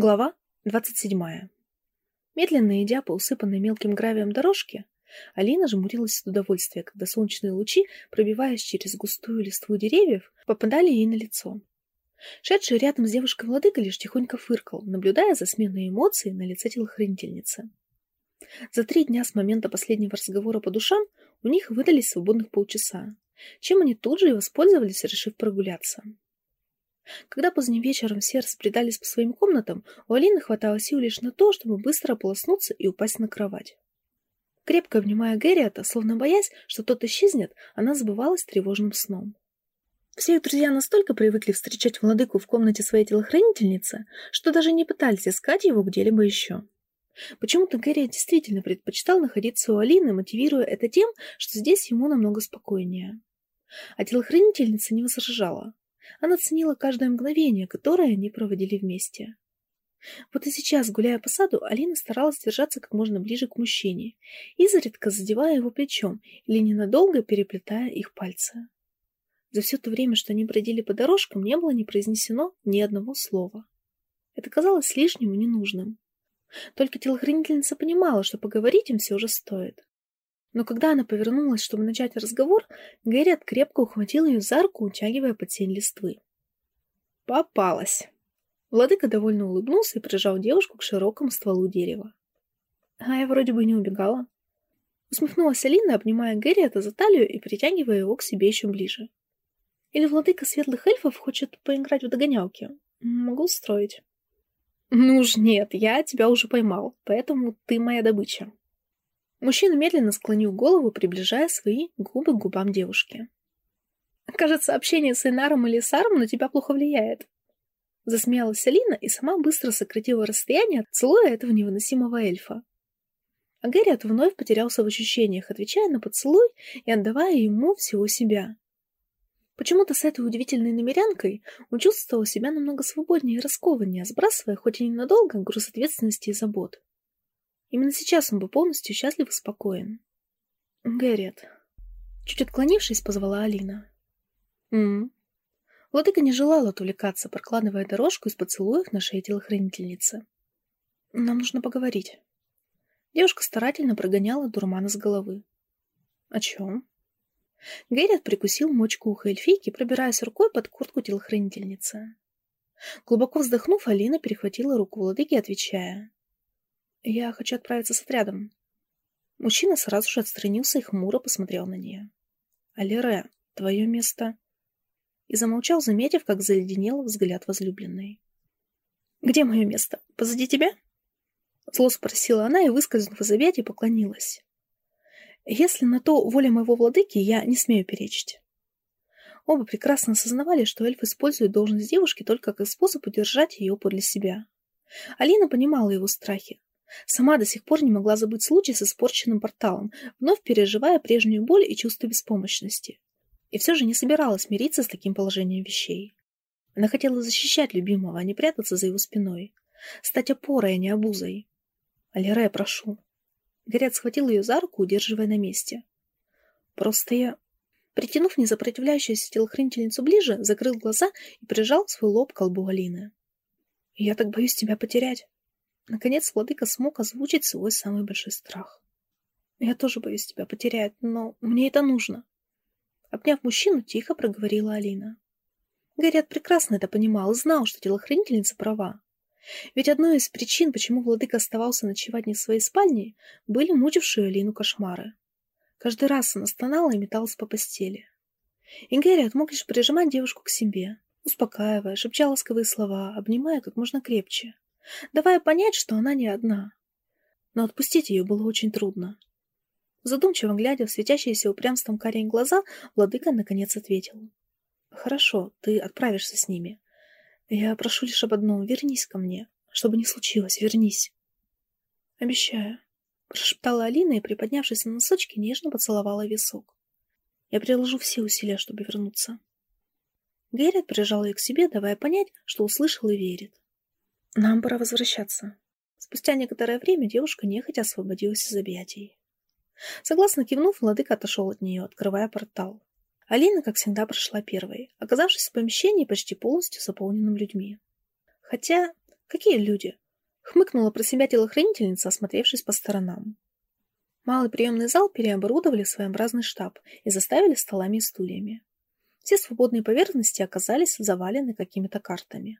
Глава 27. Медленно идя по усыпанной мелким гравием дорожке, Алина жмурилась от удовольствия, когда солнечные лучи, пробиваясь через густую листву деревьев, попадали ей на лицо. Шедший рядом с девушкой владыка лишь тихонько фыркал, наблюдая за сменой эмоций на лице телохранительницы. За три дня с момента последнего разговора по душам у них выдались свободных полчаса, чем они тут же и воспользовались, решив прогуляться. Когда поздним вечером все распредались по своим комнатам, у Алины хватало сил лишь на то, чтобы быстро ополоснуться и упасть на кровать. Крепко обнимая Гэрриэта, словно боясь, что тот исчезнет, она забывалась тревожным сном. Все их друзья настолько привыкли встречать владыку в комнате своей телохранительницы, что даже не пытались искать его где-либо еще. Почему-то Гэри действительно предпочитал находиться у Алины, мотивируя это тем, что здесь ему намного спокойнее. А телохранительница не возражала. Она ценила каждое мгновение, которое они проводили вместе. Вот и сейчас, гуляя по саду, Алина старалась держаться как можно ближе к мужчине, изредка задевая его плечом или ненадолго переплетая их пальцы. За все то время, что они бродили по дорожкам, не было не произнесено ни одного слова. Это казалось лишним и ненужным. Только телохранительница понимала, что поговорить им все же стоит. Но когда она повернулась, чтобы начать разговор, Гэрриот крепко ухватил ее за руку, утягивая под сень листвы. «Попалась!» Владыка довольно улыбнулся и прижал девушку к широкому стволу дерева. «А я вроде бы не убегала». Усмехнулась Алина, обнимая Гэрриота за талию и притягивая его к себе еще ближе. «Или владыка светлых эльфов хочет поиграть в догонялки? Могу устроить». «Ну уж нет, я тебя уже поймал, поэтому ты моя добыча», Мужчина медленно склонил голову, приближая свои губы к губам девушки. «Кажется, общение с Эйнаром или Саром на тебя плохо влияет». Засмеялась Алина и сама быстро сократила расстояние, целуя этого невыносимого эльфа. А Гэрриот вновь потерялся в ощущениях, отвечая на поцелуй и отдавая ему всего себя. Почему-то с этой удивительной намерянкой он чувствовал себя намного свободнее и раскованнее, сбрасывая хоть и ненадолго груз ответственности и забот. Именно сейчас он был полностью счастлив и спокоен. «Гэрриет», чуть отклонившись, позвала Алина. «М-м». Владыка не желала отвлекаться, прокладывая дорожку из поцелуев на шее телохранительницы. «Нам нужно поговорить». Девушка старательно прогоняла дурмана с головы. «О чем?» Гэрриет прикусил мочку уха эльфийки, пробираясь рукой под куртку телохранительницы. Глубоко вздохнув, Алина перехватила руку владыки, отвечая. Я хочу отправиться с отрядом. Мужчина сразу же отстранился и хмуро посмотрел на нее. Алире, твое место... И замолчал, заметив, как заледенел взгляд возлюбленной. «Где мое место? Позади тебя?» Зло спросила она и, выскользнув из объятий, поклонилась. «Если на то воля моего владыки, я не смею перечить». Оба прекрасно осознавали, что эльф использует должность девушки только как способ удержать ее подле себя. Алина понимала его страхи, Сама до сих пор не могла забыть случай с испорченным порталом, вновь переживая прежнюю боль и чувство беспомощности. И все же не собиралась мириться с таким положением вещей. Она хотела защищать любимого, а не прятаться за его спиной. Стать опорой, а не обузой. «Алире, прошу». Горят схватил ее за руку, удерживая на месте. «Просто я...» Притянув несопротивляющуюся телохранительницу ближе, закрыл глаза и прижал свой лоб к колбу Алины. «Я так боюсь тебя потерять». Наконец владыка смог озвучить свой самый большой страх. «Я тоже боюсь тебя потерять, но мне это нужно». Обняв мужчину, тихо проговорила Алина. Горят прекрасно это понимал и знал, что телохранительница права. Ведь одной из причин, почему владыка оставался ночевать не в своей спальне, были мучившие Алину кошмары. Каждый раз она стонала и металась по постели. И Гэрриот мог лишь прижимать девушку к себе, успокаивая, шепча ласковые слова, обнимая как можно крепче давая понять, что она не одна. Но отпустить ее было очень трудно. Задумчиво глядя в светящиеся упрямством карие глаза, владыка наконец ответил. «Хорошо, ты отправишься с ними. Я прошу лишь об одном, вернись ко мне. Что бы ни случилось, вернись». «Обещаю», — прошептала Алина и, приподнявшись на носочки, нежно поцеловала висок. «Я приложу все усилия, чтобы вернуться». Гэррит прижал ее к себе, давая понять, что услышал и верит. Нам пора возвращаться. Спустя некоторое время девушка нехотя освободилась из объятий. Согласно кивнув, владыка отошел от нее, открывая портал. Алина, как всегда, прошла первой, оказавшись в помещении почти полностью заполненным людьми. Хотя Какие люди? Хмыкнула про себя телохранительница, осмотревшись по сторонам. Малый приемный зал переоборудовали в своеобразный штаб и заставили столами и стульями. Все свободные поверхности оказались завалены какими-то картами.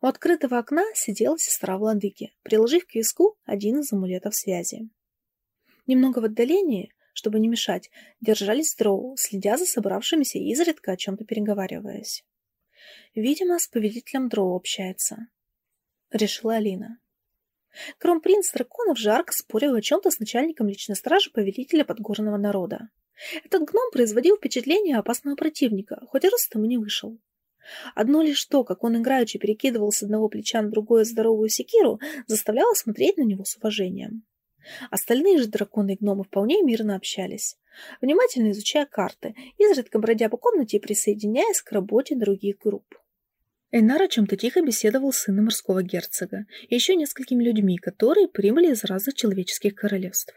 У открытого окна сидела сестра владыки, приложив к виску один из амулетов связи. Немного в отдалении, чтобы не мешать, держались дроу, следя за собравшимися и изредка о чем-то переговариваясь. Видимо, с повелителем дроу общается. Решила Алина. Кромпринц драконов жарко спорил о чем-то с начальником личной стражи повелителя подгорного народа. Этот гном производил впечатление опасного противника, хоть и ростом и не вышел. Одно лишь то, как он играючи перекидывал с одного плеча на другое здоровую секиру, заставляло смотреть на него с уважением. Остальные же драконы и гномы вполне мирно общались, внимательно изучая карты, изредка бродя по комнате и присоединяясь к работе других групп. Эйнар о чем-то тихо беседовал с сыном морского герцога и еще несколькими людьми, которые прибыли из разных человеческих королевств.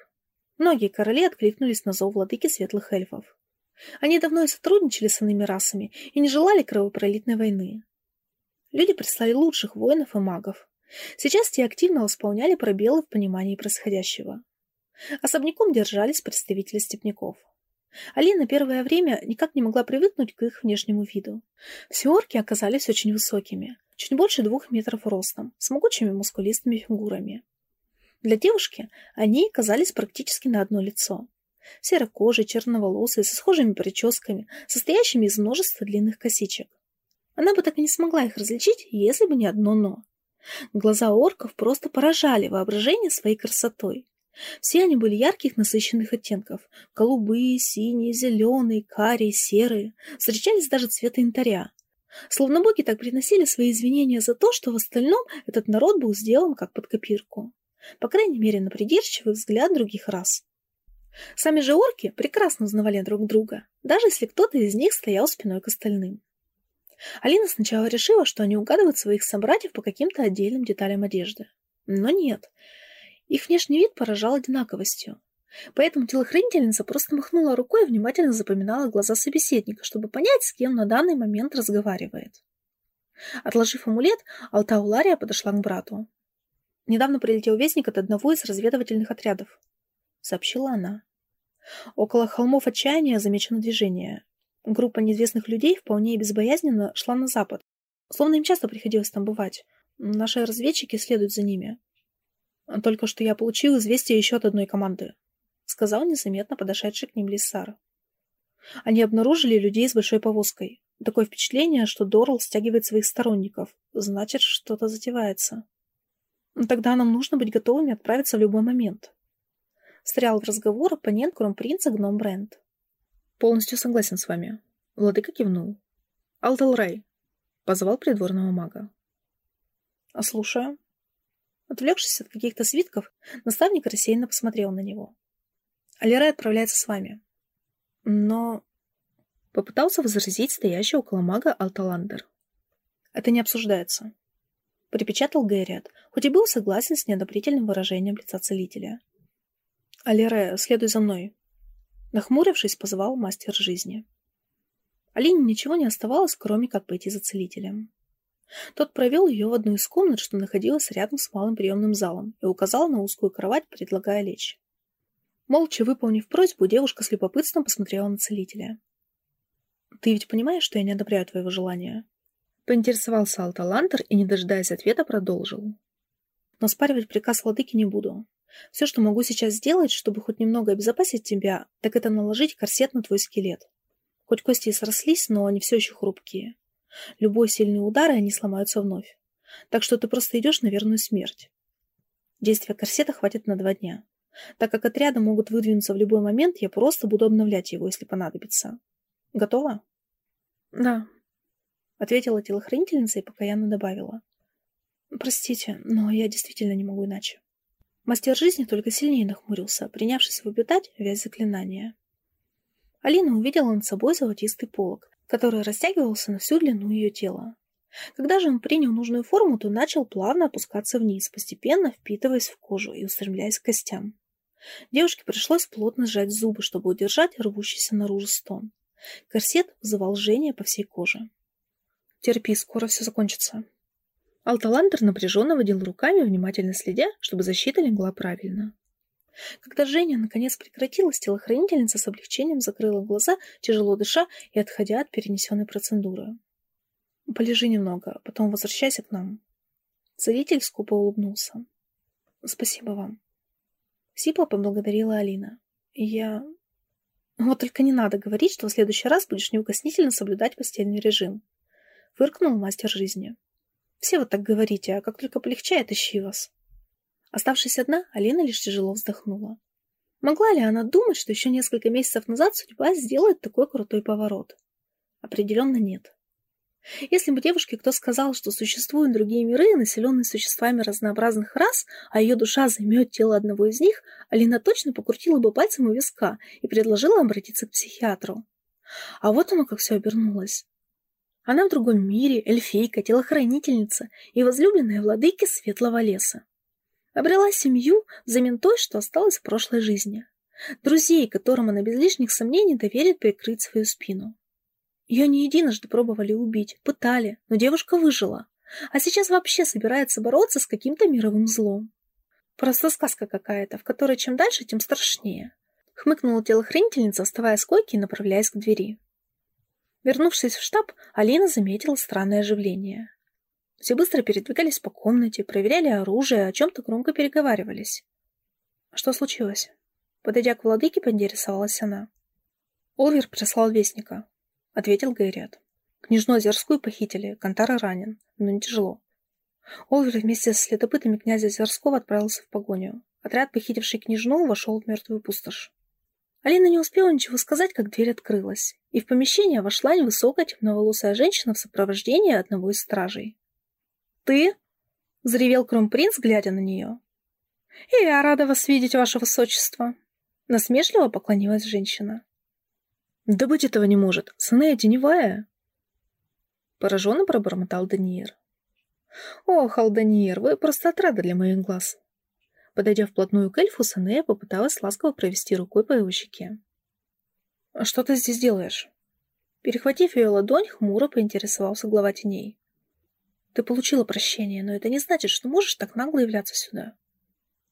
Многие короли откликнулись на зов владыки светлых эльфов. Они давно и сотрудничали с иными расами и не желали кровопролитной войны. Люди прислали лучших воинов и магов. Сейчас те активно восполняли пробелы в понимании происходящего. Особняком держались представители степняков. Алина первое время никак не могла привыкнуть к их внешнему виду. Все орки оказались очень высокими, чуть больше двух метров ростом, с могучими мускулистыми фигурами. Для девушки они казались практически на одно лицо. Серокожие, черноволосые, со схожими прическами, состоящими из множества длинных косичек. Она бы так и не смогла их различить, если бы не одно «но». Глаза орков просто поражали воображение своей красотой. Все они были ярких насыщенных оттенков. Голубые, синие, зеленые, карие, серые. Встречались даже цвета янтаря. Словно боги так приносили свои извинения за то, что в остальном этот народ был сделан как под копирку. По крайней мере, на придирчивый взгляд других рас. Сами же орки прекрасно узнавали друг друга, даже если кто-то из них стоял спиной к остальным. Алина сначала решила, что они угадывают своих собратьев по каким-то отдельным деталям одежды. Но нет. Их внешний вид поражал одинаковостью. Поэтому телохранительница просто махнула рукой и внимательно запоминала глаза собеседника, чтобы понять, с кем на данный момент разговаривает. Отложив амулет, Алтаулария подошла к брату. «Недавно прилетел вестник от одного из разведывательных отрядов», — сообщила она. Около холмов отчаяния замечено движение. Группа неизвестных людей вполне безбоязненно шла на запад, словно им часто приходилось там бывать. Наши разведчики следуют за ними. Только что я получил известие еще от одной команды, сказал незаметно подошедший к ним Лиссар. Они обнаружили людей с большой повозкой. Такое впечатление, что Дорл стягивает своих сторонников. Значит, что-то затевается. Тогда нам нужно быть готовыми отправиться в любой момент. Встрял в разговор оппонент кромпринца Гном Брент. Полностью согласен с вами. Владыка кивнул. Алтелрей. Позвал придворного мага. А слушаю. Отвлекшись от каких-то свитков, наставник рассеянно посмотрел на него. Алирай отправляется с вами. Но... Попытался возразить стоящий около мага Алталандер. Это не обсуждается. Припечатал Гэриат, хоть и был согласен с неодобрительным выражением лица целителя. Алире, следуй за мной. Нахмурившись, позвал мастер жизни. Алине ничего не оставалось, кроме как пойти за целителем. Тот провел ее в одну из комнат, что находилась рядом с малым приемным залом, и указал на узкую кровать, предлагая лечь. Молча выполнив просьбу, девушка с любопытством посмотрела на целителя. «Ты ведь понимаешь, что я не одобряю твоего желания?» Поинтересовался Алталантер и, не дожидаясь ответа, продолжил. «Но спаривать приказ владыки не буду. Все, что могу сейчас сделать, чтобы хоть немного обезопасить тебя, так это наложить корсет на твой скелет. Хоть кости и срослись, но они все еще хрупкие. Любой сильный удар, и они сломаются вновь. Так что ты просто идешь на верную смерть. Действия корсета хватит на два дня. Так как отряды могут выдвинуться в любой момент, я просто буду обновлять его, если понадобится. Готова? Да. Ответила телохранительница и покаянно добавила. Простите, но я действительно не могу иначе. Мастер жизни только сильнее нахмурился, принявшись выпитать вязь заклинания. Алина увидела над собой золотистый полог, который растягивался на всю длину ее тела. Когда же он принял нужную форму, то начал плавно опускаться вниз, постепенно впитываясь в кожу и устремляясь к костям. Девушке пришлось плотно сжать зубы, чтобы удержать рвущийся наружу стон. Корсет вызывал жжение по всей коже. «Терпи, скоро все закончится», Алталандер напряженно водил руками, внимательно следя, чтобы защита легла правильно. Когда Женя наконец прекратилась, телохранительница с облегчением закрыла глаза, тяжело дыша и отходя от перенесенной процедуры. «Полежи немного, потом возвращайся к нам». Целитель скупо улыбнулся. «Спасибо вам». Сипла поблагодарила Алина. «Я... Вот только не надо говорить, что в следующий раз будешь неукоснительно соблюдать постельный режим. Фыркнул мастер жизни. Все вот так говорите, а как только полегчает, ищи вас. Оставшись одна, Алина лишь тяжело вздохнула. Могла ли она думать, что еще несколько месяцев назад судьба сделает такой крутой поворот? Определенно нет. Если бы девушке кто сказал, что существуют другие миры, населенные существами разнообразных рас, а ее душа займет тело одного из них, Алина точно покрутила бы пальцем у виска и предложила обратиться к психиатру. А вот оно как все обернулось. Она в другом мире, эльфийка, телохранительница и возлюбленная владыки Светлого леса. Обрела семью взамен той, что осталось в прошлой жизни. Друзей, которым она без лишних сомнений доверит прикрыть свою спину. Ее не единожды пробовали убить, пытали, но девушка выжила. А сейчас вообще собирается бороться с каким-то мировым злом. Просто сказка какая-то, в которой чем дальше, тем страшнее. Хмыкнула телохранительница, вставая с койки и направляясь к двери. Вернувшись в штаб, Алина заметила странное оживление. Все быстро передвигались по комнате, проверяли оружие, о чем-то громко переговаривались. Что случилось? Подойдя к владыке, поинтересовалась она. Олвер прислал вестника ответил Гайрят. Княжну Озерскую похитили, Кантара ранен, но не тяжело. Олвер вместе с следопытами князя Озерского отправился в погоню. Отряд, похитивший княжну, вошел в мертвую пустошь. Алина не успела ничего сказать, как дверь открылась, и в помещение вошла невысокая темноволосая женщина в сопровождении одного из стражей. «Ты?» — заревел кромпринц, глядя на нее. «И я рада вас видеть, ваше высочество!» Насмешливо поклонилась женщина. Да быть этого не может. Санея теневая. Пораженно пробормотал Даниэр. Ох, Алданиер, вы просто отрада для моих глаз. Подойдя вплотную к эльфу, Санея попыталась ласково провести рукой по его щеке. «А что ты здесь делаешь?» Перехватив ее ладонь, хмуро поинтересовался глава теней. «Ты получила прощение, но это не значит, что можешь так нагло являться сюда».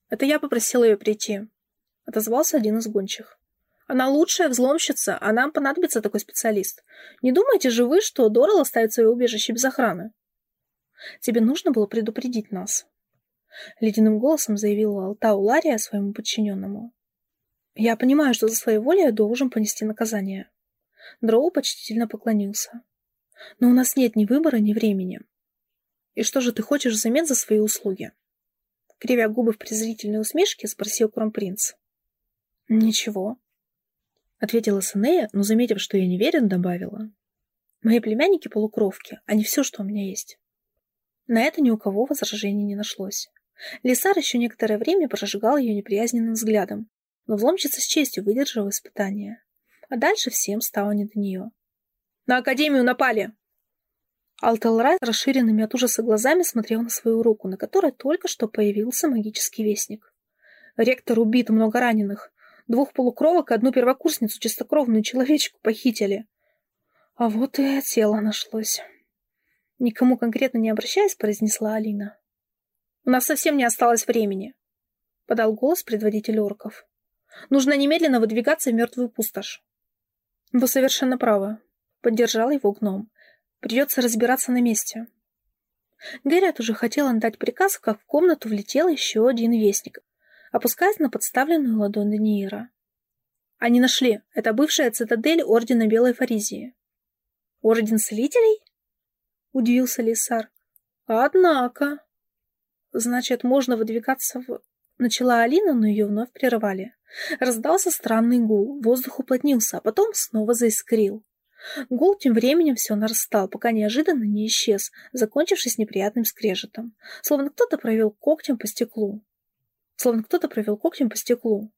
«Это я попросила ее прийти», — отозвался один из гончих. Она лучшая взломщица, а нам понадобится такой специалист. Не думайте же вы, что Дорал оставит свое убежище без охраны? Тебе нужно было предупредить нас. Ледяным голосом заявила Алтау Лария своему подчиненному. Я понимаю, что за своей волей я должен понести наказание. Дроу почтительно поклонился. Но у нас нет ни выбора, ни времени. И что же ты хочешь взамен за свои услуги? Кривя губы в презрительной усмешке, спросил кронпринц. Ничего. — ответила Санея, но, заметив, что я не верен, добавила. «Мои племянники — полукровки, не все, что у меня есть». На это ни у кого возражений не нашлось. Лисар еще некоторое время прожигал ее неприязненным взглядом, но взломщица с честью выдержала испытание. А дальше всем стало не до нее. «На Академию напали!» Алтелрай расширенными от ужаса глазами смотрел на свою руку, на которой только что появился магический вестник. «Ректор убит, много раненых. Двух полукровок и одну первокурсницу, чистокровную человечку, похитили. А вот и тело нашлось. Никому конкретно не обращаясь, произнесла Алина. «У нас совсем не осталось времени», — подал голос предводитель орков. «Нужно немедленно выдвигаться в мертвую пустошь». «Вы совершенно правы», — поддержал его гном. «Придется разбираться на месте». Гэрриот уже хотел отдать приказ, как в комнату влетел еще один вестник, опускаясь на подставленную ладонь Даниира. Они нашли. Это бывшая цитадель Ордена Белой Фаризии. Орден Целителей? Удивился Лисар. Однако. Значит, можно выдвигаться в... Начала Алина, но ее вновь прервали. Раздался странный гул, воздух уплотнился, а потом снова заискрил. Гул тем временем все нарастал, пока неожиданно не исчез, закончившись неприятным скрежетом, словно кто-то провел когтем по стеклу словно кто-то провел когтем по стеклу.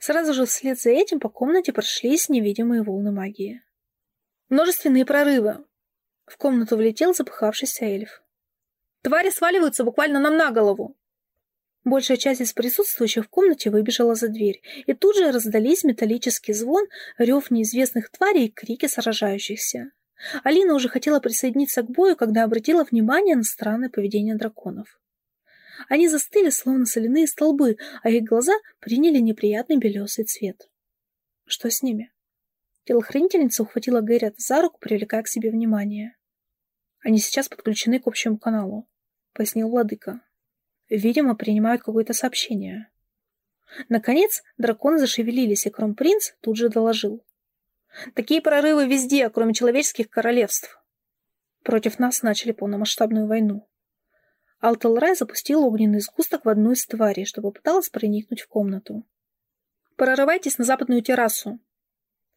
Сразу же вслед за этим по комнате прошлись невидимые волны магии. Множественные прорывы. В комнату влетел запыхавшийся эльф. Твари сваливаются буквально нам на голову. Большая часть из присутствующих в комнате выбежала за дверь, и тут же раздались металлический звон, рев неизвестных тварей и крики сражающихся. Алина уже хотела присоединиться к бою, когда обратила внимание на странное поведение драконов. Они застыли, словно соляные столбы, а их глаза приняли неприятный белесый цвет. Что с ними? Телохранительница ухватила Гэрриот за руку, привлекая к себе внимание. Они сейчас подключены к общему каналу, пояснил владыка. Видимо, принимают какое-то сообщение. Наконец, драконы зашевелились, и кронпринц тут же доложил. Такие прорывы везде, кроме человеческих королевств. Против нас начали полномасштабную войну. Алталрай запустил огненный сгусток в одну из тварей, чтобы пыталась проникнуть в комнату. «Прорывайтесь на западную террасу!»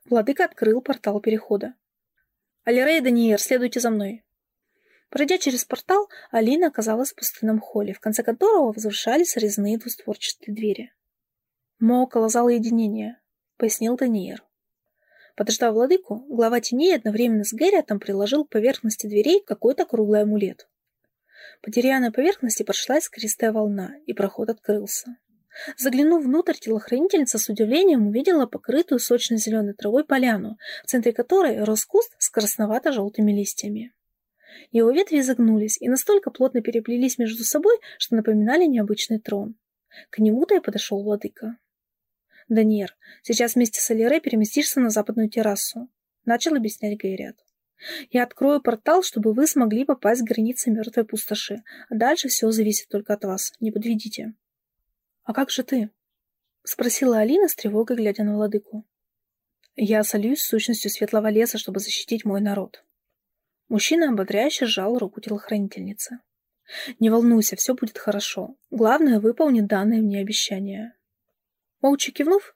Владыка открыл портал перехода. «Алирей и Даниэр, следуйте за мной!» Пройдя через портал, Алина оказалась в пустынном холле, в конце которого возвышались резные двустворчатые двери. «Мы около зала единения», — пояснил Даниэр. Подождав владыку, глава теней одновременно с Гэрриотом приложил к поверхности дверей какой-то круглый амулет. По деревянной поверхности прошла искристая волна, и проход открылся. Заглянув внутрь, телохранительница с удивлением увидела покрытую сочно-зеленой травой поляну, в центре которой рос куст с красновато-желтыми листьями. Его ветви загнулись и настолько плотно переплелись между собой, что напоминали необычный трон. К нему-то и подошел владыка. «Даниэр, сейчас вместе с Алире переместишься на западную террасу», — начал объяснять Гайрят. «Я открою портал, чтобы вы смогли попасть к границе мертвой пустоши, а дальше все зависит только от вас. Не подведите». «А как же ты?» — спросила Алина с тревогой, глядя на владыку. «Я сольюсь с сущностью светлого леса, чтобы защитить мой народ». Мужчина ободряюще сжал руку телохранительницы. «Не волнуйся, все будет хорошо. Главное, выполнить данное мне обещание». Молча кивнув,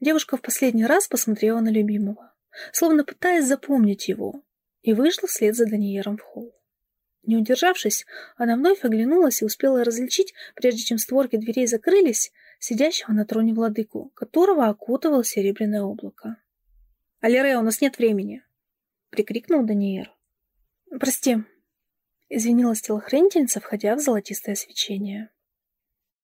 девушка в последний раз посмотрела на любимого, словно пытаясь запомнить его, и вышла вслед за Даниером в холл. Не удержавшись, она вновь оглянулась и успела различить, прежде чем створки дверей закрылись, сидящего на троне владыку, которого окутывало серебряное облако. «Алире, у нас нет времени!» — прикрикнул Даниэр. «Прости», — извинилась телохранительница, входя в золотистое свечение.